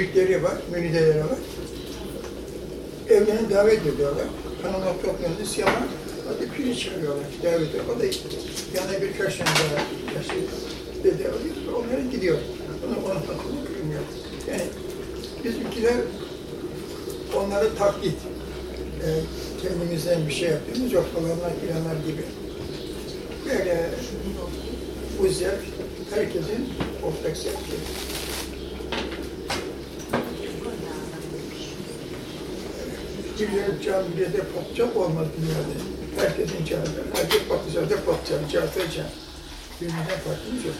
büyükleri var, mürideleri var. Evlerine davet ediyorlar. Hanımlar toplandı, siyama, hadi pirinç çıkarıyorlar, davet ediyor. O da yanına birkaç tane daha yaşlı dede onlara gidiyor. Onu, onun hatırını kırmıyor. Yani bizimkiler onları taklit, e, kendimizden bir şey yaptığımız yok, falanlar filanlar gibi. Böyle bu zevk herkesin ortak zevki. Bir camide de patlıcan olmaz dünyada. Herkesin canı. Herkes patlıcan da patlıcan, çarpı can. Birbirinden farkımız yok.